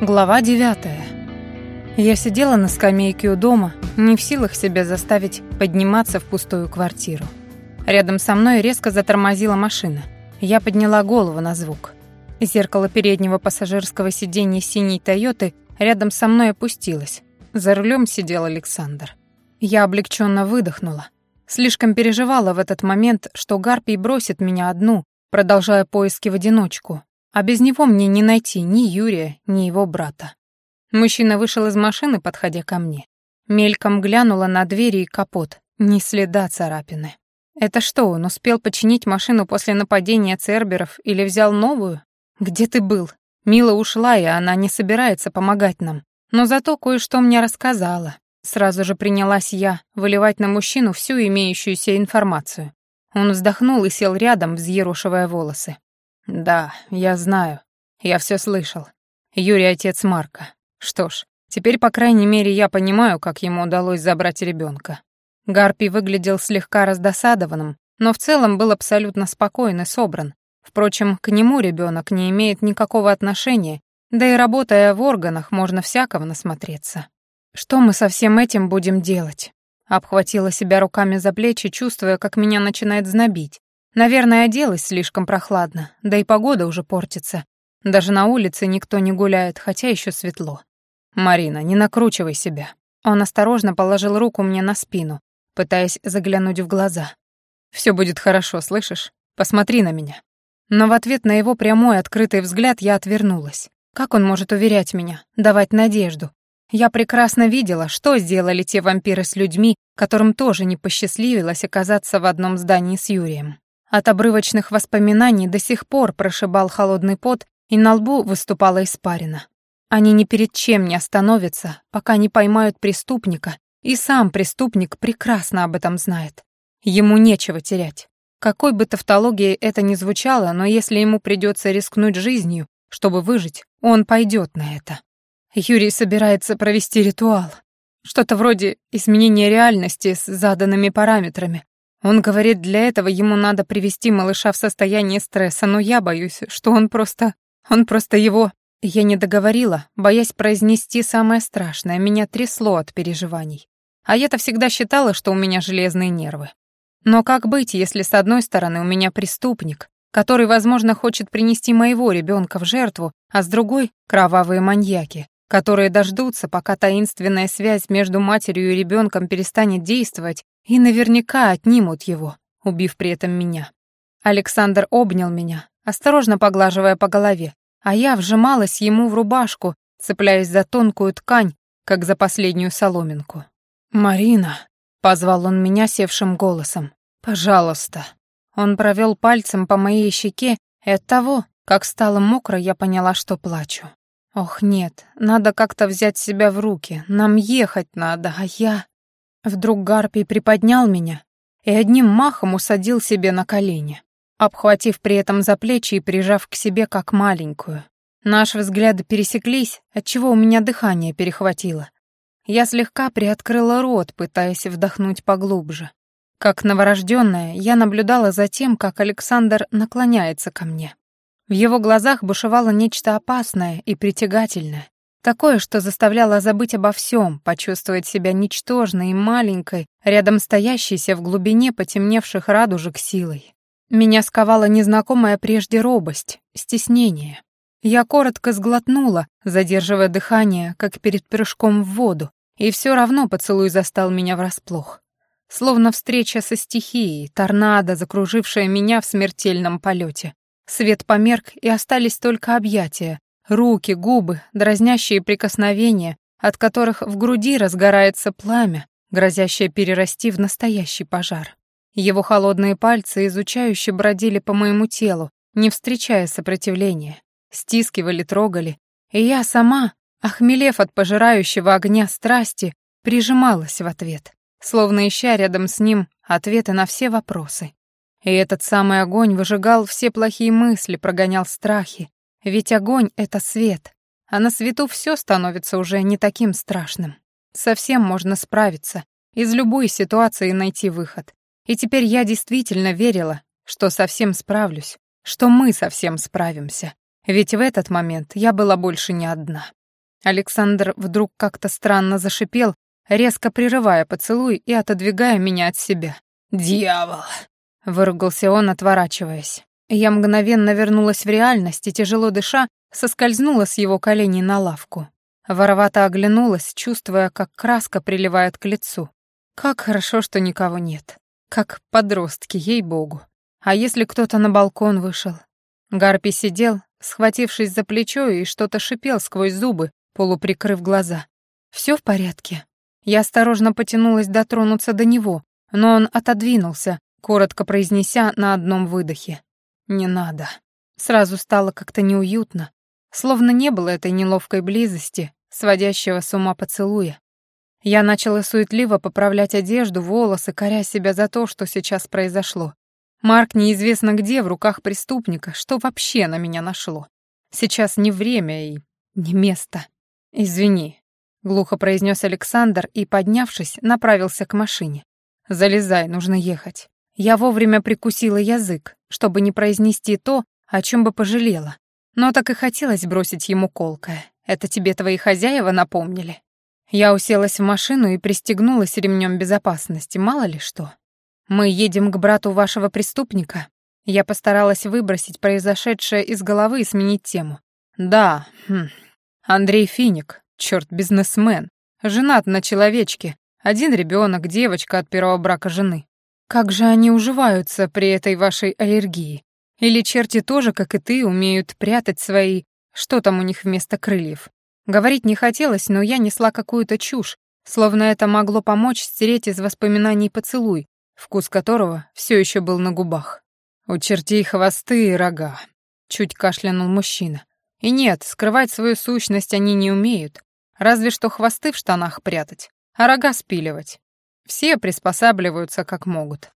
Глава девятая. Я сидела на скамейке у дома, не в силах себя заставить подниматься в пустую квартиру. Рядом со мной резко затормозила машина. Я подняла голову на звук. Зеркало переднего пассажирского сиденья синей «Тойоты» рядом со мной опустилось. За рулем сидел Александр. Я облегченно выдохнула. Слишком переживала в этот момент, что Гарпий бросит меня одну, продолжая поиски в одиночку, а без него мне не найти ни Юрия, ни его брата. Мужчина вышел из машины, подходя ко мне. Мельком глянула на двери и капот. Ни следа царапины. Это что, он успел починить машину после нападения церберов или взял новую? Где ты был? Мила ушла, и она не собирается помогать нам. Но зато кое-что мне рассказала. Сразу же принялась я выливать на мужчину всю имеющуюся информацию. Он вздохнул и сел рядом, взъерошивая волосы. «Да, я знаю. Я все слышал. Юрий — отец Марка. Что ж, теперь, по крайней мере, я понимаю, как ему удалось забрать ребенка. Гарпий выглядел слегка раздосадованным, но в целом был абсолютно спокоен и собран. Впрочем, к нему ребенок не имеет никакого отношения, да и работая в органах, можно всякого насмотреться. Что мы со всем этим будем делать? Обхватила себя руками за плечи, чувствуя, как меня начинает знобить. Наверное, оделась слишком прохладно, да и погода уже портится. Даже на улице никто не гуляет, хотя еще светло. «Марина, не накручивай себя». Он осторожно положил руку мне на спину, пытаясь заглянуть в глаза. «Все будет хорошо, слышишь? Посмотри на меня». Но в ответ на его прямой открытый взгляд я отвернулась. Как он может уверять меня, давать надежду? Я прекрасно видела, что сделали те вампиры с людьми, которым тоже не посчастливилось оказаться в одном здании с Юрием. От обрывочных воспоминаний до сих пор прошибал холодный пот, и на лбу выступала испарина. Они ни перед чем не остановятся, пока не поймают преступника, и сам преступник прекрасно об этом знает. Ему нечего терять. Какой бы тавтологией это ни звучало, но если ему придется рискнуть жизнью, чтобы выжить, он пойдет на это. Юрий собирается провести ритуал. Что-то вроде изменения реальности с заданными параметрами, он говорит, для этого ему надо привести малыша в состояние стресса, но я боюсь, что он просто... Он просто его... Я не договорила, боясь произнести самое страшное, меня трясло от переживаний. А я-то всегда считала, что у меня железные нервы. Но как быть, если с одной стороны у меня преступник, который, возможно, хочет принести моего ребенка в жертву, а с другой — кровавые маньяки, которые дождутся, пока таинственная связь между матерью и ребенком перестанет действовать, и наверняка отнимут его, убив при этом меня. Александр обнял меня, осторожно поглаживая по голове, а я вжималась ему в рубашку, цепляясь за тонкую ткань, как за последнюю соломинку. «Марина», — позвал он меня севшим голосом, — «пожалуйста». Он провел пальцем по моей щеке, и от того, как стало мокро, я поняла, что плачу. Ох, нет, надо как-то взять себя в руки, нам ехать надо, а я... Вдруг Гарпий приподнял меня и одним махом усадил себе на колени, обхватив при этом за плечи и прижав к себе как маленькую. Наши взгляды пересеклись, отчего у меня дыхание перехватило. Я слегка приоткрыла рот, пытаясь вдохнуть поглубже. Как новорожденная, я наблюдала за тем, как Александр наклоняется ко мне. В его глазах бушевало нечто опасное и притягательное, Такое, что заставляло забыть обо всем, почувствовать себя ничтожной и маленькой, рядом стоящейся в глубине потемневших радужек силой. Меня сковала незнакомая прежде робость, стеснение. Я коротко сглотнула, задерживая дыхание, как перед прыжком в воду, и все равно поцелуй застал меня врасплох. Словно встреча со стихией, торнадо, закружившая меня в смертельном полете. Свет померк, и остались только объятия, Руки, губы, дразнящие прикосновения, от которых в груди разгорается пламя, грозящее перерасти в настоящий пожар. Его холодные пальцы изучающе бродили по моему телу, не встречая сопротивления, стискивали, трогали, и я сама, охмелев от пожирающего огня страсти, прижималась в ответ, словно ища рядом с ним ответы на все вопросы. И этот самый огонь выжигал все плохие мысли, прогонял страхи, ведь огонь — это свет, а на свету все становится уже не таким страшным. Совсем можно справиться, из любой ситуации найти выход. И теперь я действительно верила, что совсем справлюсь, что мы совсем справимся. Ведь в этот момент я была больше не одна. Александр вдруг как-то странно зашипел, резко прерывая поцелуй и отодвигая меня от себя. «Дьявол!» — выругался он, отворачиваясь. Я мгновенно вернулась в реальность и, тяжело дыша, соскользнула с его коленей на лавку. Воровато оглянулась, чувствуя, как краска приливает к лицу. Как хорошо, что никого нет. Как подростки, ей-богу. А если кто-то на балкон вышел? Гарпи сидел, схватившись за плечо, и что-то шипел сквозь зубы, полуприкрыв глаза. Все в порядке?» Я осторожно потянулась дотронуться до него, но он отодвинулся, коротко произнеся на одном выдохе. «Не надо». Сразу стало как-то неуютно, словно не было этой неловкой близости, сводящего с ума поцелуя. Я начала суетливо поправлять одежду, волосы, коря себя за то, что сейчас произошло. Марк неизвестно где, в руках преступника, что вообще на меня нашло. Сейчас не время и не место. «Извини», — глухо произнес Александр и, поднявшись, направился к машине. «Залезай, нужно ехать». Я вовремя прикусила язык, чтобы не произнести то, о чем бы пожалела. Но так и хотелось бросить ему колкое. «Это тебе твои хозяева напомнили?» Я уселась в машину и пристегнулась ремнем безопасности, мало ли что. «Мы едем к брату вашего преступника?» Я постаралась выбросить произошедшее из головы и сменить тему. «Да, хм, Андрей Финик, черт, бизнесмен, женат на человечке, один ребенок, девочка от первого брака жены. Как же они уживаются при этой вашей аллергии? Или черти тоже, как и ты, умеют прятать свои... Что там у них вместо крыльев? Говорить не хотелось, но я несла какую-то чушь, словно это могло помочь стереть из воспоминаний поцелуй, вкус которого все еще был на губах. «У чертей хвосты и рога», — чуть кашлянул мужчина. И нет, скрывать свою сущность они не умеют, разве что хвосты в штанах прятать, а рога спиливать. Все приспосабливаются как могут.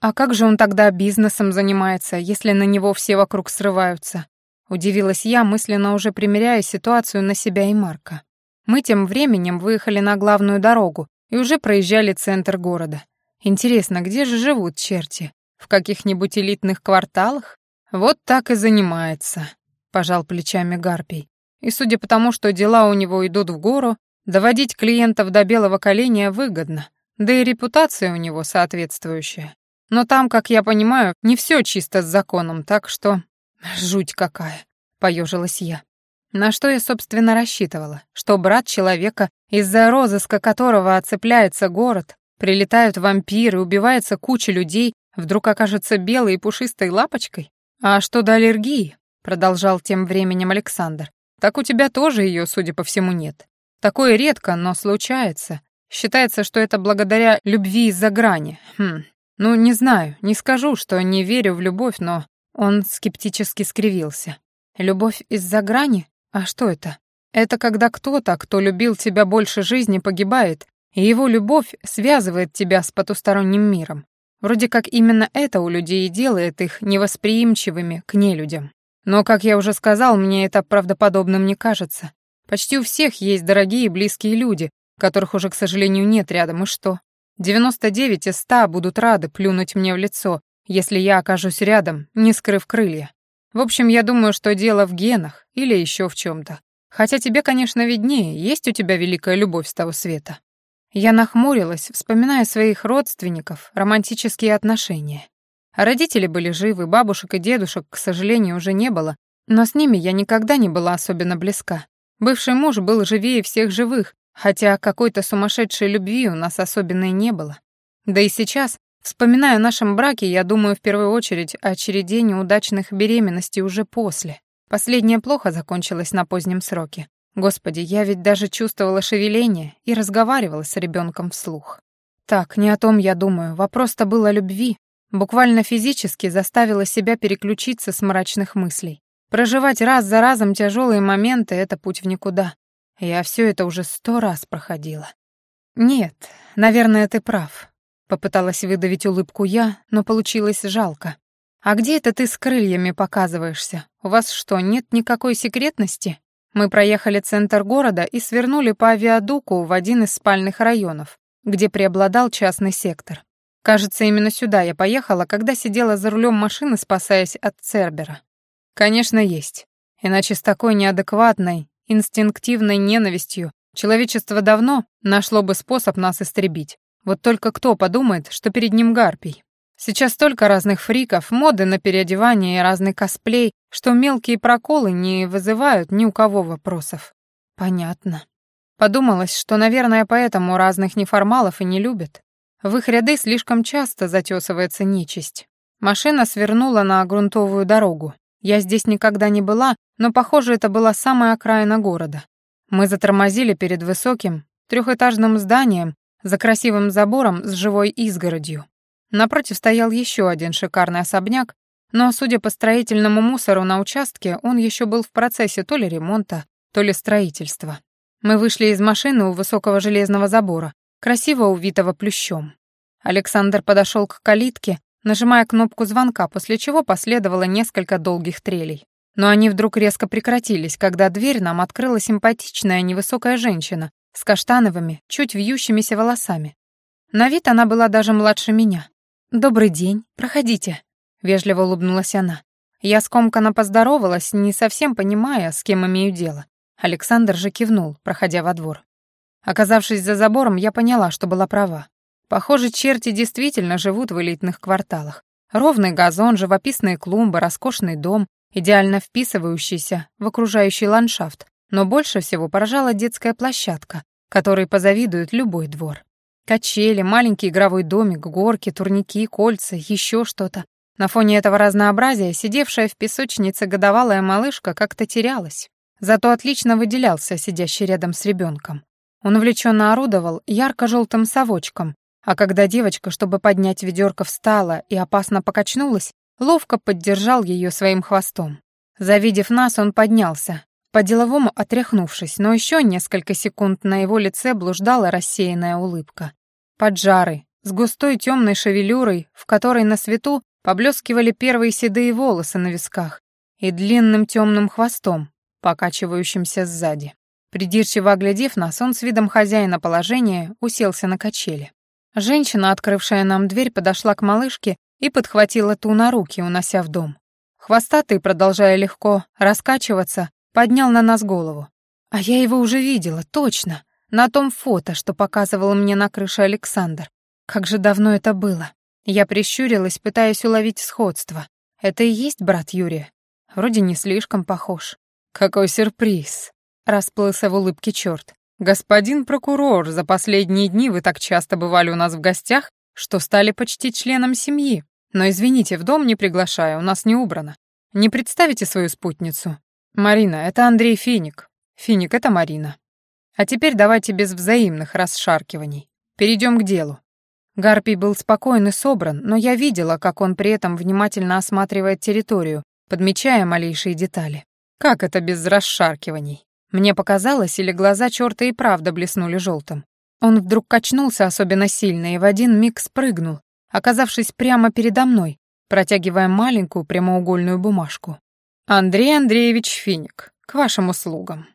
А как же он тогда бизнесом занимается, если на него все вокруг срываются? Удивилась я, мысленно уже примеряя ситуацию на себя и Марка. Мы тем временем выехали на главную дорогу и уже проезжали центр города. Интересно, где же живут черти? В каких-нибудь элитных кварталах? Вот так и занимается пожал плечами Гарпий. И судя по тому, что дела у него идут в гору, доводить клиентов до белого коленя выгодно, да и репутация у него соответствующая. Но там, как я понимаю, не все чисто с законом, так что... Жуть какая, поежилась я. На что я, собственно, рассчитывала? Что брат человека, из-за розыска которого оцепляется город, прилетают вампиры, убивается куча людей, вдруг окажется белой и пушистой лапочкой? А что до аллергии? продолжал тем временем Александр. Так у тебя тоже ее, судя по всему, нет. Такое редко, но случается. Считается, что это благодаря любви из-за грани. Хм. Ну, не знаю, не скажу, что не верю в любовь, но он скептически скривился. Любовь из-за грани? А что это? Это когда кто-то, кто любил тебя больше жизни, погибает, и его любовь связывает тебя с потусторонним миром. Вроде как именно это у людей и делает их невосприимчивыми к нелюдям. Но, как я уже сказал, мне это правдоподобным не кажется. Почти у всех есть дорогие и близкие люди, которых уже, к сожалению, нет рядом, и что? 99 из 100 будут рады плюнуть мне в лицо, если я окажусь рядом, не скрыв крылья. В общем, я думаю, что дело в генах или еще в чем-то. Хотя тебе, конечно, виднее, есть у тебя великая любовь с того света. Я нахмурилась, вспоминая своих родственников, романтические отношения. Родители были живы, бабушек и дедушек, к сожалению, уже не было, но с ними я никогда не была особенно близка. Бывший муж был живее всех живых, хотя какой-то сумасшедшей любви у нас особенной не было. Да и сейчас, вспоминая о нашем браке, я думаю в первую очередь о череде неудачных беременностей уже после. Последняя плохо закончилась на позднем сроке. Господи, я ведь даже чувствовала шевеление и разговаривала с ребенком вслух. Так, не о том я думаю, вопрос-то был о любви, Буквально физически заставила себя переключиться с мрачных мыслей. Проживать раз за разом тяжелые моменты — это путь в никуда. Я все это уже сто раз проходила. «Нет, наверное, ты прав», — попыталась выдавить улыбку я, но получилось жалко. «А где это ты с крыльями показываешься? У вас что, нет никакой секретности?» Мы проехали центр города и свернули по авиадуку в один из спальных районов, где преобладал частный сектор. Кажется, именно сюда я поехала, когда сидела за рулем машины, спасаясь от Цербера. Конечно, есть. Иначе с такой неадекватной инстинктивной ненавистью, человечество давно нашло бы способ нас истребить. Вот только кто подумает, что перед ним гарпий? Сейчас столько разных фриков, моды на переодевание и разный косплей, что мелкие проколы не вызывают ни у кого вопросов. Понятно. Подумалось, что, наверное, поэтому разных неформалов и не любят. В их ряды слишком часто затесывается нечисть. Машина свернула на грунтовую дорогу. Я здесь никогда не была, но, похоже, это была самая окраина города. Мы затормозили перед высоким, трехэтажным зданием за красивым забором с живой изгородью. Напротив стоял еще один шикарный особняк, но, судя по строительному мусору на участке, он еще был в процессе то ли ремонта, то ли строительства. Мы вышли из машины у высокого железного забора, красиво увитого плющом. Александр подошел к калитке, нажимая кнопку звонка, после чего последовало несколько долгих трелей. Но они вдруг резко прекратились, когда дверь нам открыла симпатичная невысокая женщина с каштановыми, чуть вьющимися волосами. На вид она была даже младше меня. «Добрый день, проходите», — вежливо улыбнулась она. Я скомканно поздоровалась, не совсем понимая, с кем имею дело. Александр же кивнул, проходя во двор. Оказавшись за забором, я поняла, что была права. Похоже, черти действительно живут в элитных кварталах. Ровный газон, живописные клумбы, роскошный дом, идеально вписывающийся в окружающий ландшафт, но больше всего поражала детская площадка, которой позавидует любой двор. Качели, маленький игровой домик, горки, турники, кольца, еще что-то. На фоне этого разнообразия сидевшая в песочнице годовалая малышка как-то терялась. Зато отлично выделялся сидящий рядом с ребенком. Он увлеченно орудовал ярко-желтым совочком, а когда девочка, чтобы поднять ведерко, встала и опасно покачнулась, ловко поддержал ее своим хвостом. Завидев нас, он поднялся, по-деловому отряхнувшись, но еще несколько секунд на его лице блуждала рассеянная улыбка. Поджарый, с густой темной шевелюрой, в которой на свету поблескивали первые седые волосы на висках, и длинным темным хвостом, покачивающимся сзади. Придирчиво оглядев нас, он с видом хозяина положения уселся на качели. Женщина, открывшая нам дверь, подошла к малышке и подхватила ту на руки, унося в дом. Хвостатый, продолжая легко раскачиваться, поднял на нас голову. А я его уже видела, точно, на том фото, что показывал мне на крыше Александр. Как же давно это было. Я прищурилась, пытаясь уловить сходство. Это и есть брат Юрия. Вроде не слишком похож. Какой сюрприз. Расплылся в улыбке черт. Господин прокурор, за последние дни вы так часто бывали у нас в гостях, что стали почти членом семьи. Но извините, в дом не приглашаю, у нас не убрано. Не представите свою спутницу. Марина, это Андрей Финик. Финик, это Марина. А теперь давайте без взаимных расшаркиваний. Перейдем к делу. Гарпий был спокоен и собран, но я видела, как он при этом внимательно осматривает территорию, подмечая малейшие детали. Как это без расшаркиваний? Мне показалось, или глаза черта и правда блеснули желтым. Он вдруг качнулся особенно сильно и в один миг спрыгнул, оказавшись прямо передо мной, протягивая маленькую прямоугольную бумажку. «Андрей Андреевич Финик, к вашим услугам».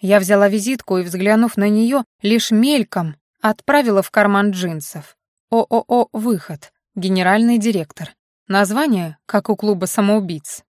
Я взяла визитку и, взглянув на нее, лишь мельком отправила в карман джинсов. ООО «Выход», генеральный директор. Название, как у клуба самоубийц.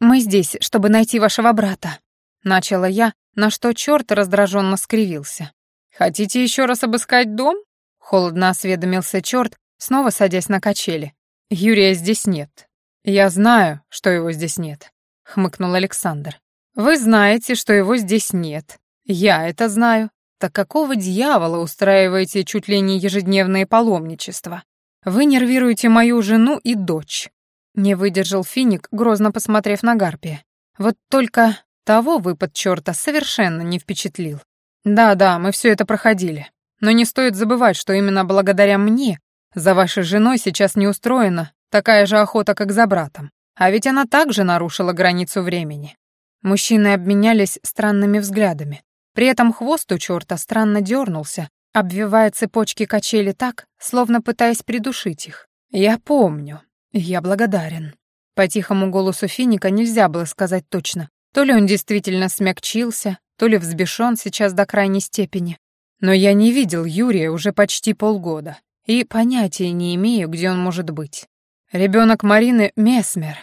«Мы здесь, чтобы найти вашего брата», — начала я, на что черт раздраженно скривился. «Хотите еще раз обыскать дом?» — холодно осведомился черт, снова садясь на качели. «Юрия здесь нет. Я знаю, что его здесь нет», — хмыкнул Александр. «Вы знаете, что его здесь нет. Я это знаю. Так какого дьявола устраиваете чуть ли не ежедневные паломничества? Вы нервируете мою жену и дочь». Не выдержал Финик, грозно посмотрев на Гарпия. Вот только того выпад черта совершенно не впечатлил. Да-да, мы все это проходили. Но не стоит забывать, что именно благодаря мне за вашей женой сейчас не устроена такая же охота, как за братом. А ведь она также нарушила границу времени. Мужчины обменялись странными взглядами. При этом хвост у черта странно дернулся, обвивая цепочки качели так, словно пытаясь придушить их. «Я помню. Я благодарен». По тихому голосу Финика нельзя было сказать точно. То ли он действительно смягчился, то ли взбешен сейчас до крайней степени. Но я не видел Юрия уже почти полгода и понятия не имею, где он может быть. Ребенок Марины — Месмер.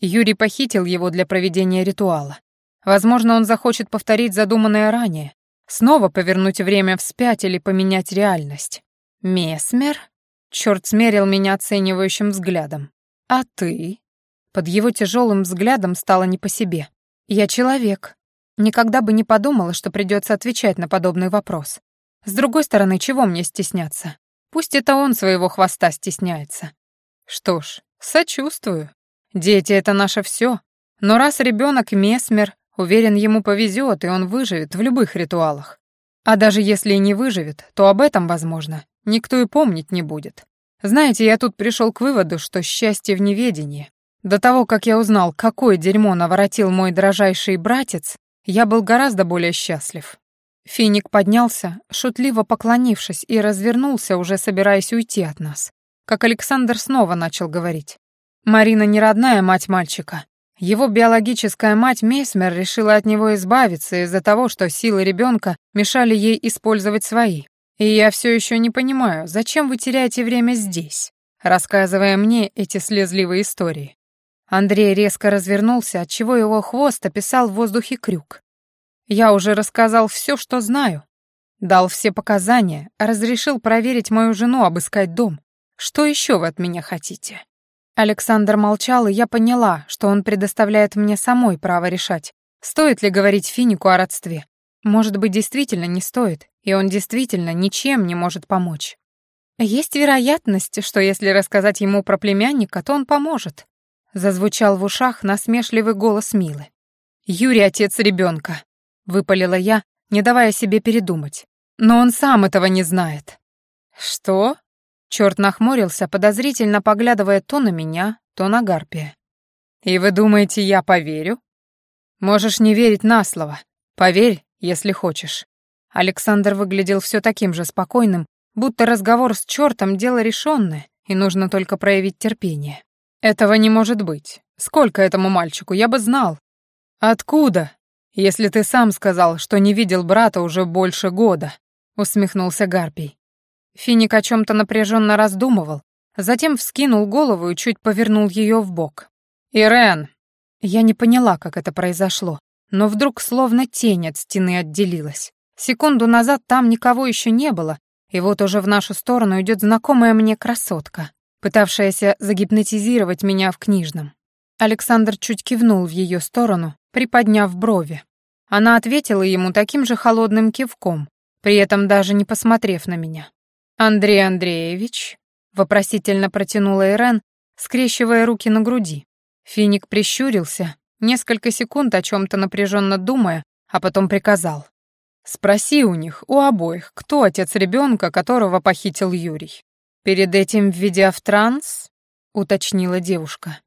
Юрий похитил его для проведения ритуала. Возможно, он захочет повторить задуманное ранее, снова повернуть время вспять или поменять реальность. «Месмер?» Черт смерил меня оценивающим взглядом. «А ты?» Под его тяжелым взглядом стало не по себе. «Я человек. Никогда бы не подумала, что придется отвечать на подобный вопрос. С другой стороны, чего мне стесняться? Пусть это он своего хвоста стесняется. Что ж, сочувствую. Дети — это наше все. Но раз ребенок месмер, уверен, ему повезет, и он выживет в любых ритуалах. А даже если и не выживет, то об этом, возможно, никто и помнить не будет. Знаете, я тут пришел к выводу, что счастье в неведении. До того, как я узнал, какое дерьмо наворотил мой дрожайший братец, я был гораздо более счастлив. Финик поднялся, шутливо поклонившись, и развернулся, уже собираясь уйти от нас. Как Александр снова начал говорить. Марина не родная мать мальчика. Его биологическая мать Месмер решила от него избавиться из-за того, что силы ребенка мешали ей использовать свои. И я все еще не понимаю, зачем вы теряете время здесь, рассказывая мне эти слезливые истории. Андрей резко развернулся, отчего его хвост описал в воздухе крюк. Я уже рассказал все, что знаю. Дал все показания, разрешил проверить мою жену, обыскать дом. Что еще вы от меня хотите? Александр молчал, и я поняла, что он предоставляет мне самой право решать, стоит ли говорить Финику о родстве. Может быть, действительно не стоит, и он действительно ничем не может помочь. Есть вероятность, что если рассказать ему про племянника, то он поможет. Зазвучал в ушах насмешливый голос Милы. «Юрий — отец ребенка», — выпалила я, не давая себе передумать. «Но он сам этого не знает». «Что?» Черт нахмурился, подозрительно поглядывая то на меня, то на Гарпия. «И вы думаете, я поверю?» «Можешь не верить на слово. Поверь, если хочешь». Александр выглядел все таким же спокойным, будто разговор с чертом — дело решенное, и нужно только проявить терпение. «Этого не может быть. Сколько этому мальчику, я бы знал». «Откуда? Если ты сам сказал, что не видел брата уже больше года», — усмехнулся Гарпий. Финик о чем-то напряженно раздумывал, затем вскинул голову и чуть повернул ее в бок. «Ирен!» Я не поняла, как это произошло, но вдруг словно тень от стены отделилась. Секунду назад там никого еще не было, и вот уже в нашу сторону идет знакомая мне красотка пытавшаяся загипнотизировать меня в книжном. Александр чуть кивнул в ее сторону, приподняв брови. Она ответила ему таким же холодным кивком, при этом даже не посмотрев на меня. «Андрей Андреевич?» — вопросительно протянула Ирен, скрещивая руки на груди. Финик прищурился, несколько секунд о чем-то напряженно думая, а потом приказал. «Спроси у них, у обоих, кто отец ребенка, которого похитил Юрий?» «Перед этим введя в транс?» — уточнила девушка.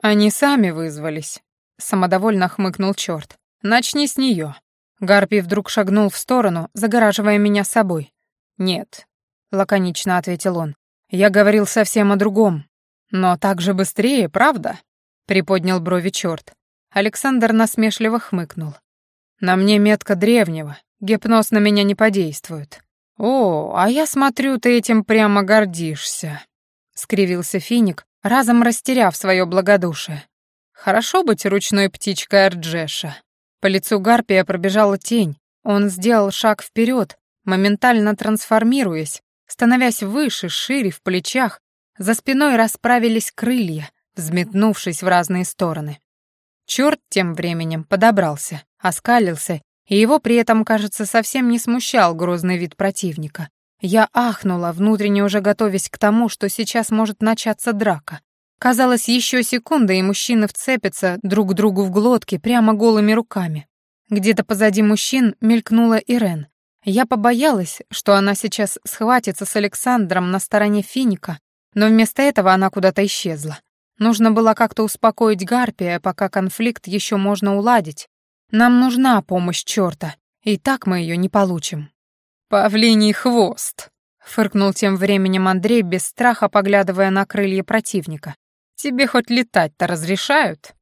«Они сами вызвались», — самодовольно хмыкнул черт. «Начни с нее». Гарпий вдруг шагнул в сторону, загораживая меня собой. «Нет», — лаконично ответил он. «Я говорил совсем о другом. Но так же быстрее, правда?» — приподнял брови черт. Александр насмешливо хмыкнул. «На мне метка древнего, гипноз на меня не подействует. «О, а я смотрю, ты этим прямо гордишься», — скривился Финик, разом растеряв свое благодушие. «Хорошо быть ручной птичкой Арджеша». По лицу Гарпия пробежала тень. Он сделал шаг вперед, моментально трансформируясь, становясь выше, шире в плечах, за спиной расправились крылья, взметнувшись в разные стороны. Черт тем временем подобрался, оскалился и его при этом, кажется, совсем не смущал грозный вид противника. Я ахнула, внутренне уже готовясь к тому, что сейчас может начаться драка. Казалось, еще секунда, и мужчины вцепятся друг к другу в глотки прямо голыми руками. Где-то позади мужчин мелькнула Ирен. Я побоялась, что она сейчас схватится с Александром на стороне Финика, но вместо этого она куда-то исчезла. Нужно было как-то успокоить Гарпия, пока конфликт еще можно уладить, нам нужна помощь чёрта, и так мы её не получим». «Павлиний хвост», — фыркнул тем временем Андрей, без страха поглядывая на крылья противника. «Тебе хоть летать-то разрешают?»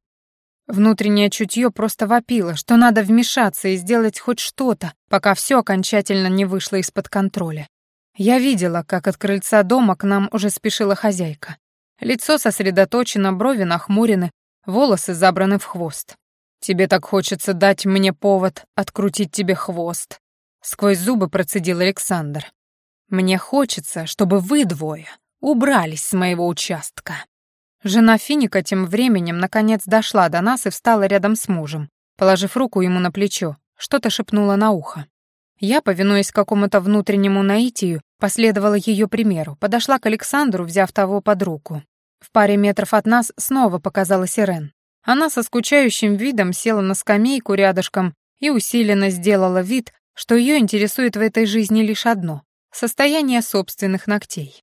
Внутреннее чутье просто вопило, что надо вмешаться и сделать хоть что-то, пока всё окончательно не вышло из-под контроля. Я видела, как от крыльца дома к нам уже спешила хозяйка. Лицо сосредоточено, брови нахмурены, волосы забраны в хвост. «Тебе так хочется дать мне повод открутить тебе хвост», — сквозь зубы процедил Александр. «Мне хочется, чтобы вы двое убрались с моего участка». Жена Финика тем временем наконец дошла до нас и встала рядом с мужем, положив руку ему на плечо, что-то шепнула на ухо. Я, повинуясь какому-то внутреннему наитию, последовала ее примеру, подошла к Александру, взяв того под руку. В паре метров от нас снова показалась Ирен. Она со скучающим видом села на скамейку рядышком и усиленно сделала вид, что ее интересует в этой жизни лишь одно — состояние собственных ногтей.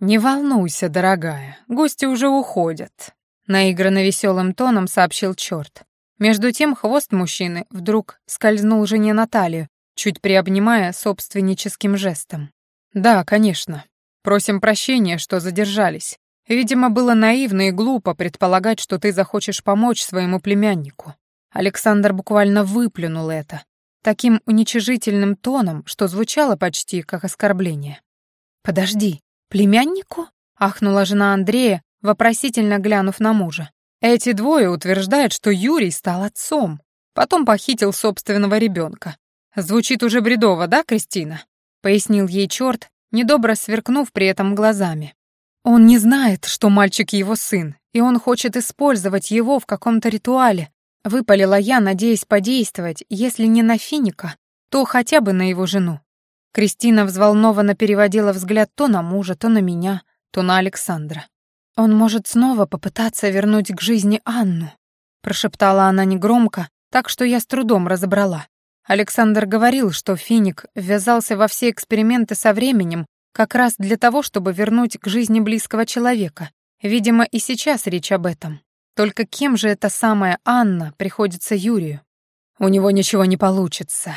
«Не волнуйся, дорогая, гости уже уходят», — наигранно веселым тоном сообщил черт. Между тем хвост мужчины вдруг скользнул жене на талию, чуть приобнимая собственническим жестом. «Да, конечно. Просим прощения, что задержались. Видимо, было наивно и глупо предполагать, что ты захочешь помочь своему племяннику. Александр буквально выплюнул это, таким уничижительным тоном, что звучало почти как оскорбление. «Подожди, племяннику?» — ахнула жена Андрея, вопросительно глянув на мужа. «Эти двое утверждают, что Юрий стал отцом, потом похитил собственного ребенка. Звучит уже бредово, да, Кристина?» — пояснил ей черт, недобро сверкнув при этом глазами. Он не знает, что мальчик его сын, и он хочет использовать его в каком-то ритуале. Выпалила я, надеясь подействовать, если не на Финика, то хотя бы на его жену. Кристина взволнованно переводила взгляд то на мужа, то на меня, то на Александра. «Он может снова попытаться вернуть к жизни Анну», прошептала она негромко, так что я с трудом разобрала. Александр говорил, что Финик ввязался во все эксперименты со временем как раз для того, чтобы вернуть к жизни близкого человека. Видимо, и сейчас речь об этом. Только кем же эта самая Анна приходится Юрию? У него ничего не получится,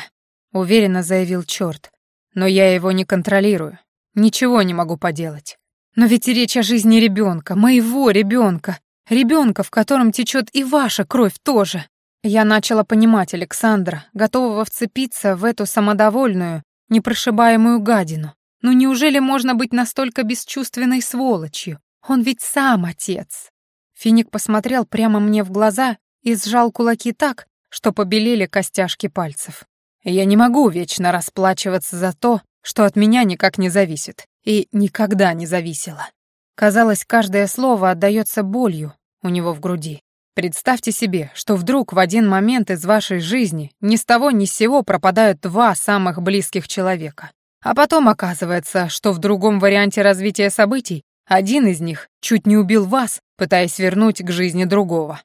уверенно заявил Чёрт. Но я его не контролирую. Ничего не могу поделать. Но ведь речь о жизни ребенка, моего ребенка, ребенка, в котором течет и ваша кровь тоже. Я начала понимать Александра, готового вцепиться в эту самодовольную, непрошибаемую гадину. Ну неужели можно быть настолько бесчувственной сволочью? Он ведь сам отец. Финик посмотрел прямо мне в глаза и сжал кулаки так, что побелели костяшки пальцев. Я не могу вечно расплачиваться за то, что от меня никак не зависит и никогда не зависело. Казалось, каждое слово отдаётся болью у него в груди. Представьте себе, что вдруг в один момент из вашей жизни ни с того ни с сего пропадают два самых близких человека. А потом оказывается, что в другом варианте развития событий один из них чуть не убил вас, пытаясь вернуть к жизни другого.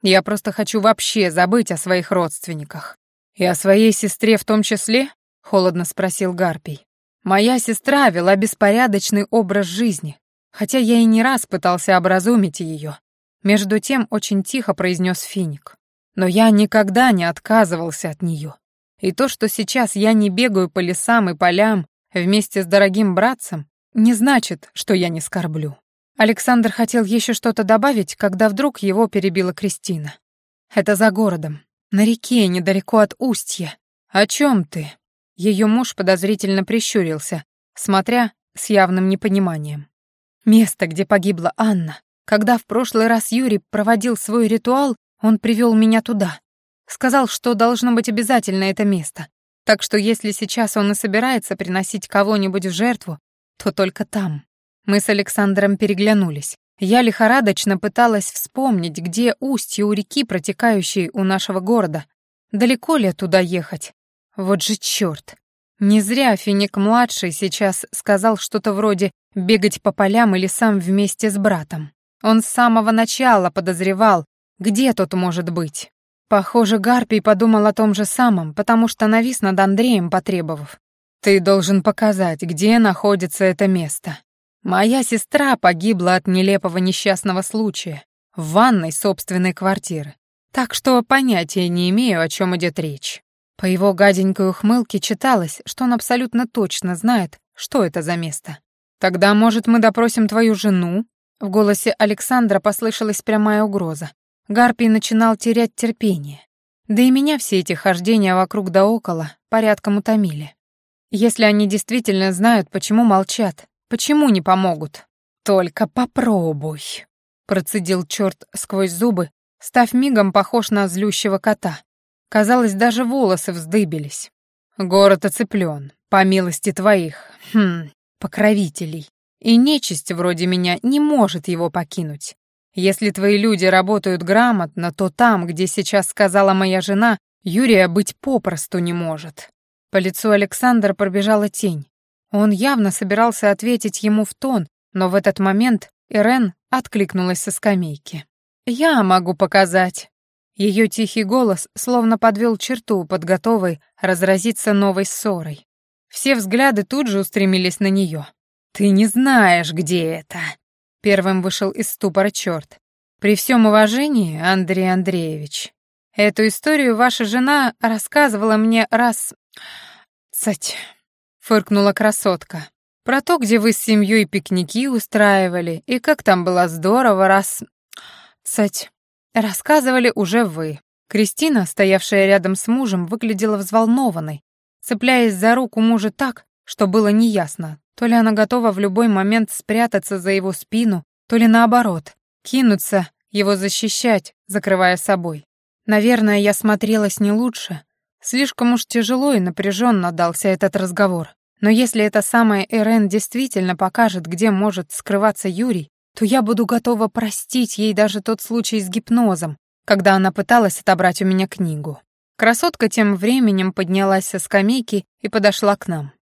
Я просто хочу вообще забыть о своих родственниках. И о своей сестре в том числе? Холодно спросил Гарпий. Моя сестра вела беспорядочный образ жизни, хотя я и не раз пытался образумить ее. Между тем очень тихо произнес Финик. Но я никогда не отказывался от нее. И то, что сейчас я не бегаю по лесам и полям вместе с дорогим братцем, не значит, что я не скорблю. Александр хотел еще что-то добавить, когда вдруг его перебила Кристина. «Это за городом, на реке, недалеко от устья. О чем ты?» Ее муж подозрительно прищурился, смотря с явным непониманием. «Место, где погибла Анна. Когда в прошлый раз Юрий проводил свой ритуал, он привел меня туда. Сказал, что должно быть обязательно это место. Так что если сейчас он и собирается приносить кого-нибудь в жертву, то только там. Мы с Александром переглянулись. Я лихорадочно пыталась вспомнить, где устье у реки, протекающей у нашего города. Далеко ли туда ехать? Вот же чёрт. Не зря Финик-младший сейчас сказал что-то вроде «бегать по полям или сам вместе с братом». Он с самого начала подозревал, где тот может быть. Похоже, Гарпий подумал о том же самом, потому что навис над Андреем, потребовав. «Ты должен показать, где находится это место. Моя сестра погибла от нелепого несчастного случая в ванной собственной квартиры, так что понятия не имею, о чем идет речь». По его гаденькой ухмылке читалось, что он абсолютно точно знает, что это за место. «Тогда, может, мы допросим твою жену?» В голосе Александра послышалась прямая угроза. Гарпий начинал терять терпение. Да и меня все эти хождения вокруг да около порядком утомили. Если они действительно знают, почему молчат, почему не помогут? Только попробуй, процедил черт сквозь зубы, став мигом похож на злющего кота. Казалось, даже волосы вздыбились. Город оцеплен, по милости твоих, хм, покровителей. И нечисть вроде меня не может его покинуть. Если твои люди работают грамотно, то там, где сейчас сказала моя жена, Юрия быть попросту не может. По лицу Александра пробежала тень. Он явно собирался ответить ему в тон, но в этот момент Ирен откликнулась со скамейки. «Я могу показать». Ее тихий голос словно подвел черту под готовой разразиться новой ссорой. Все взгляды тут же устремились на нее. «Ты не знаешь, где это!» Первым вышел из ступора черт. «При всем уважении, Андрей Андреевич, эту историю ваша жена рассказывала мне раз... Сать...» — фыркнула красотка. «Про то, где вы с семьей пикники устраивали, и как там было здорово раз... Сать... Рассказывали уже вы». Кристина, стоявшая рядом с мужем, выглядела взволнованной, цепляясь за руку мужа так, что было неясно, то ли она готова в любой момент спрятаться за его спину, то ли наоборот, кинуться, его защищать, закрывая собой. Наверное, я смотрелась не лучше. Слишком уж тяжело и напряженно дался этот разговор. Но если эта самая Эрен действительно покажет, где может скрываться Юрий, то я буду готова простить ей даже тот случай с гипнозом, когда она пыталась отобрать у меня книгу. Красотка тем временем поднялась со скамейки и подошла к нам.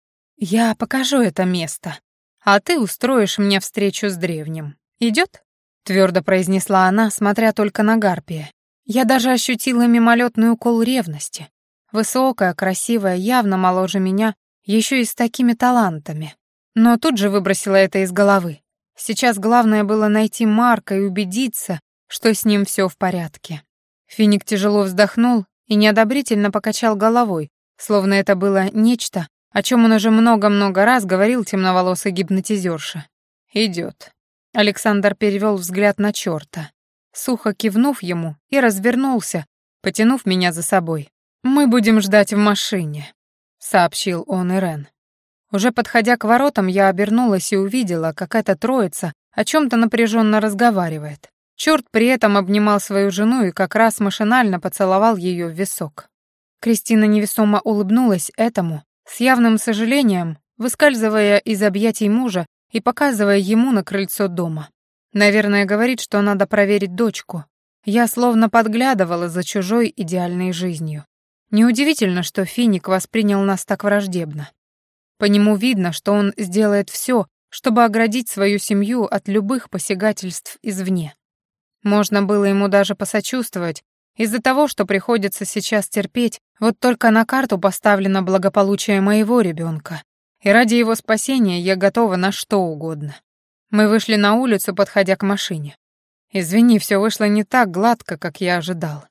«Я покажу это место, а ты устроишь мне встречу с древним. Идет?» — твердо произнесла она, смотря только на Гарпия. Я даже ощутила мимолетный укол ревности. Высокая, красивая, явно моложе меня, еще и с такими талантами. Но тут же выбросила это из головы. Сейчас главное было найти Марка и убедиться, что с ним все в порядке. Финик тяжело вздохнул и неодобрительно покачал головой, словно это было нечто, о чем он уже много-много раз говорил темноволосый гипнотизерша. Идет. Александр перевел взгляд на черта, сухо кивнув ему и развернулся, потянув меня за собой. «Мы будем ждать в машине», — сообщил он Ирен. Уже подходя к воротам, я обернулась и увидела, как эта троица о чем-то напряженно разговаривает. Черт при этом обнимал свою жену и как раз машинально поцеловал ее в висок. Кристина невесомо улыбнулась этому, с явным сожалением, выскальзывая из объятий мужа и показывая ему на крыльцо дома. Наверное, говорит, что надо проверить дочку. Я словно подглядывала за чужой идеальной жизнью. Неудивительно, что Финик воспринял нас так враждебно. По нему видно, что он сделает все, чтобы оградить свою семью от любых посягательств извне. Можно было ему даже посочувствовать, из-за того, что приходится сейчас терпеть, вот только на карту поставлено благополучие моего ребенка. И ради его спасения я готова на что угодно. Мы вышли на улицу, подходя к машине. Извини, все вышло не так гладко, как я ожидал.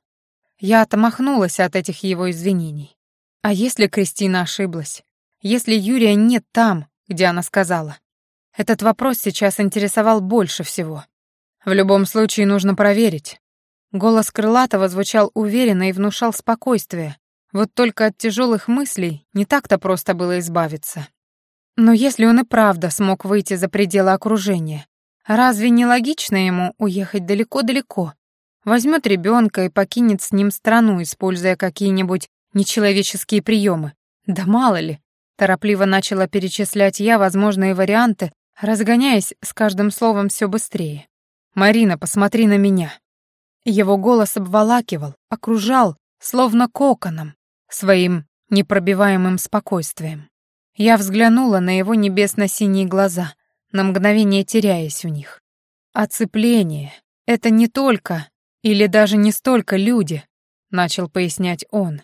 Я отмахнулась от этих его извинений. А если Кристина ошиблась? Если Юрия нет там, где она сказала? Этот вопрос сейчас интересовал больше всего. В любом случае нужно проверить, Голос Крылатого звучал уверенно и внушал спокойствие. Вот только от тяжелых мыслей не так-то просто было избавиться. Но если он и правда смог выйти за пределы окружения, разве не логично ему уехать далеко-далеко? Возьмет ребенка и покинет с ним страну, используя какие-нибудь нечеловеческие приемы. Да мало ли. Торопливо начала перечислять я возможные варианты, разгоняясь с каждым словом все быстрее. «Марина, посмотри на меня. Его голос обволакивал, окружал, словно коконом, своим непробиваемым спокойствием. Я взглянула на его небесно-синие глаза, на мгновение теряясь в них. «Оцепление — это не только, или даже не столько люди», — начал пояснять он.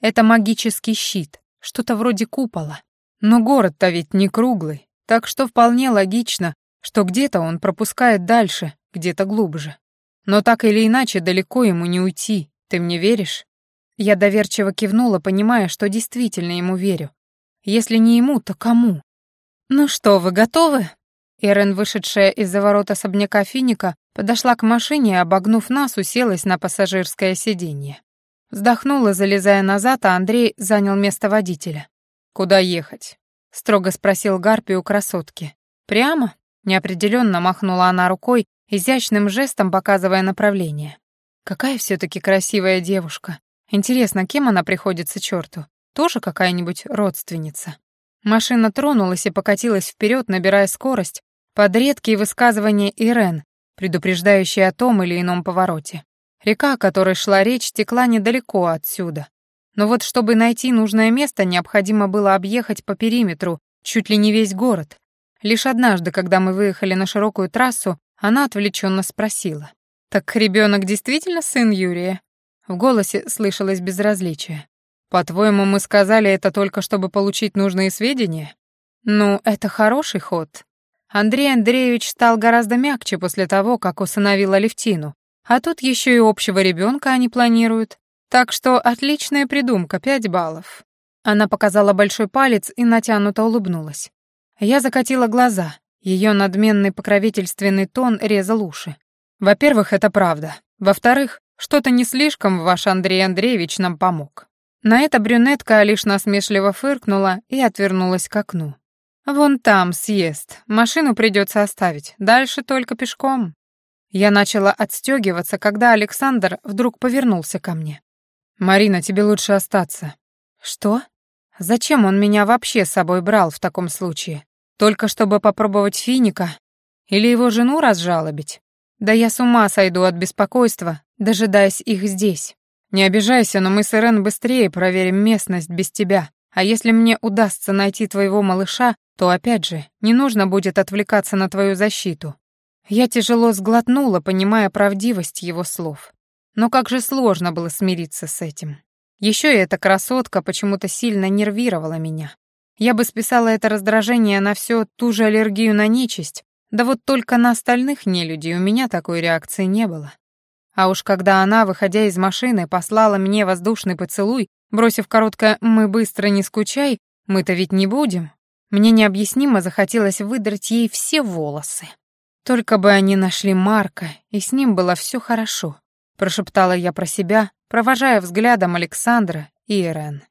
«Это магический щит, что-то вроде купола. Но город-то ведь не круглый, так что вполне логично, что где-то он пропускает дальше, где-то глубже. Но так или иначе далеко ему не уйти, ты мне веришь?» Я доверчиво кивнула, понимая, что действительно ему верю. Если не ему, то кому? «Ну что, вы готовы?» Эрен, вышедшая из-за ворот особняка Финика, подошла к машине обогнув нас, уселась на пассажирское сиденье. Вздохнула, залезая назад, а Андрей занял место водителя. «Куда ехать?» — строго спросил Гарпи у красотки. «Прямо?» — неопределенно махнула она рукой, изящным жестом показывая направление. Какая все таки красивая девушка. Интересно, кем она приходится черту? Тоже какая-нибудь родственница? Машина тронулась и покатилась вперед, набирая скорость, под редкие высказывания Ирен, предупреждающие о том или ином повороте. Река, о которой шла речь, текла недалеко отсюда. Но вот чтобы найти нужное место, необходимо было объехать по периметру чуть ли не весь город. Лишь однажды, когда мы выехали на широкую трассу, она отвлеченно спросила. «Так ребенок действительно сын Юрия?» В голосе слышалось безразличие. «По-твоему, мы сказали это только, чтобы получить нужные сведения?» «Ну, это хороший ход». Андрей Андреевич стал гораздо мягче после того, как усыновил Алевтину. А тут еще и общего ребенка они планируют. Так что отличная придумка, пять баллов. Она показала большой палец и натянуто улыбнулась. Я закатила глаза. Ее надменный покровительственный тон резал уши. Во-первых, это правда. Во-вторых, что-то не слишком ваш Андрей Андреевич нам помог. На это брюнетка лишь насмешливо фыркнула и отвернулась к окну. «Вон там съезд. Машину придется оставить. Дальше только пешком». Я начала отстегиваться, когда Александр вдруг повернулся ко мне. «Марина, тебе лучше остаться». «Что? Зачем он меня вообще с собой брал в таком случае? Только чтобы попробовать финика? Или его жену разжалобить? Да я с ума сойду от беспокойства, дожидаясь их здесь. Не обижайся, но мы с Ирен быстрее проверим местность без тебя. А если мне удастся найти твоего малыша, то опять же, не нужно будет отвлекаться на твою защиту. Я тяжело сглотнула, понимая правдивость его слов. Но как же сложно было смириться с этим. Еще эта красотка почему-то сильно нервировала меня. Я бы списала это раздражение на всю ту же аллергию на нечисть, да вот только на остальных нелюдей у меня такой реакции не было. А уж когда она, выходя из машины, послала мне воздушный поцелуй, бросив короткое «мы быстро не скучай», мы-то ведь не будем, мне необъяснимо захотелось выдрать ей все волосы. Только бы они нашли Марка, и с ним было все хорошо, прошептала я про себя, провожая взглядом Александра и Ирен.